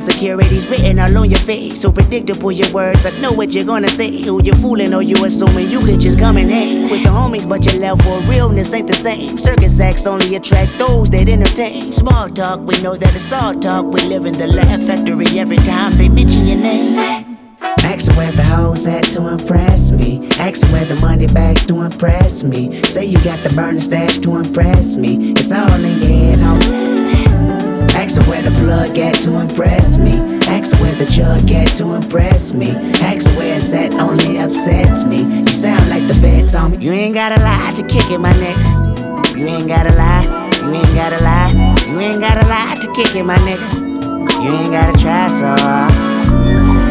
insecurities written all on your face. So predictable your words, I know what you're gonna say. Who you fooling or you assuming you can just come and hang with the homies, but your level of realness ain't the same. Circus acts only attract those that entertain. Small talk, we know that it's all talk. We live in the laugh factory every time they mention your name. Ask where the hoes at to impress me. Ask where the money bags to impress me. Say you got the burning stash to impress me. It's all in your head, homie. Ask where the plug at to impress me. Ask where the jug at to impress me. Ask where it's at only upsets me. You sound like the feds on me. You ain't gotta lie to kick it, my nigga. You ain't gotta lie. You ain't gotta lie. You ain't gotta lie to kick it, my nigga. You ain't gotta try so hard.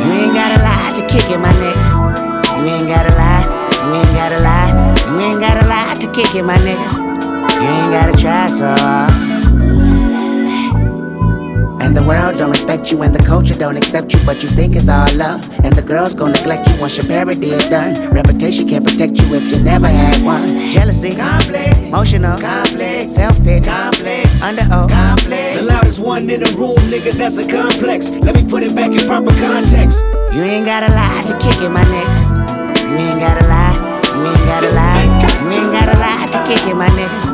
You ain't gotta lie to kick it, my nigga. You ain't gotta lie. You ain't gotta lie. You ain't gotta lie to kick it, my nigga. You ain't gotta try so hard. And the world don't respect you, and the culture don't accept you, but you think it's all love. And the girls gon' neglect you once your parody is done. Reputation can't protect you if you never had one. Jealousy, Complex, emotional, complex, self pity, complex, under oath. complex. The loudest one in the room, nigga, that's a complex. Let me put it back in proper context. You ain't gotta lie to kick it, my nigga. You ain't gotta lie. You ain't gotta lie. You ain't gotta lie to kick it, my nigga.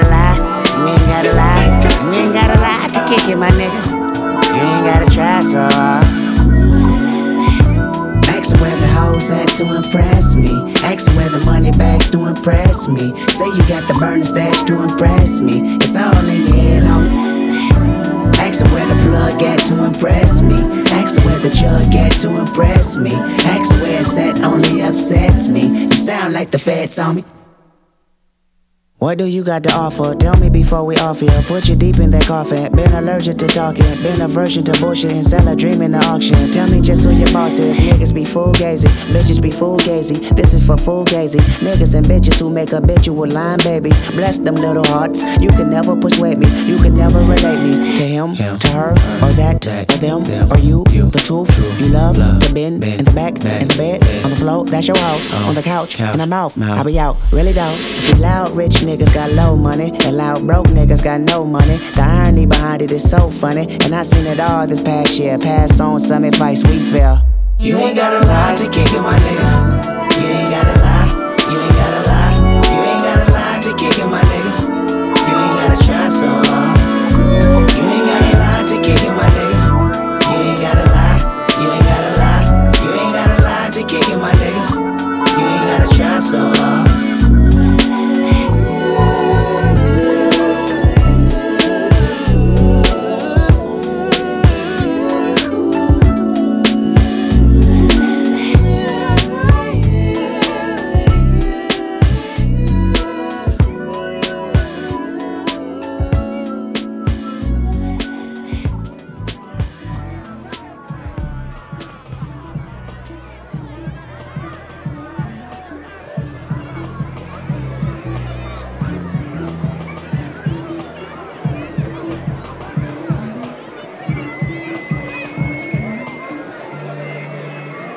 Gotta lie. You ain't gotta lie. You ain't gotta lie to kick it, my nigga. You ain't gotta try so hard. Ask where the hoes at to impress me. Ask where the money bags to impress me. Say you got the burner stash to impress me. It's all in your head, homie. Ask where the plug at to impress me. Ask where the jug at to impress me. Ask where it's at only upsets me. You sound like the feds on me. What do you got to offer? Tell me before we off here. Put you deep in that coffin. Been allergic to talking. Been aversion to bullshit and sell a dream in the auction. Tell me just who your boss is. Niggas be full gazy. Bitches be full gazy. This is for full gazy. Niggas and bitches who make habitual line babies. Bless them little hearts. You can never persuade me. You can never relate me to him, Him, to her, or that, that, or them, them, or you. you, The truth. true, You love, love, to bend, bend, in the back, back, in the bed, bed, on the floor. That's your hoe. Oh, on the couch, couch, in the mouth. mouth. I be out, really down. See, loud rich niggas got low money, and loud broke niggas got no money. The irony behind it is so funny, and I seen it all this past year. Pass on some advice we feel. You ain't gotta lie to kick it, my nigga.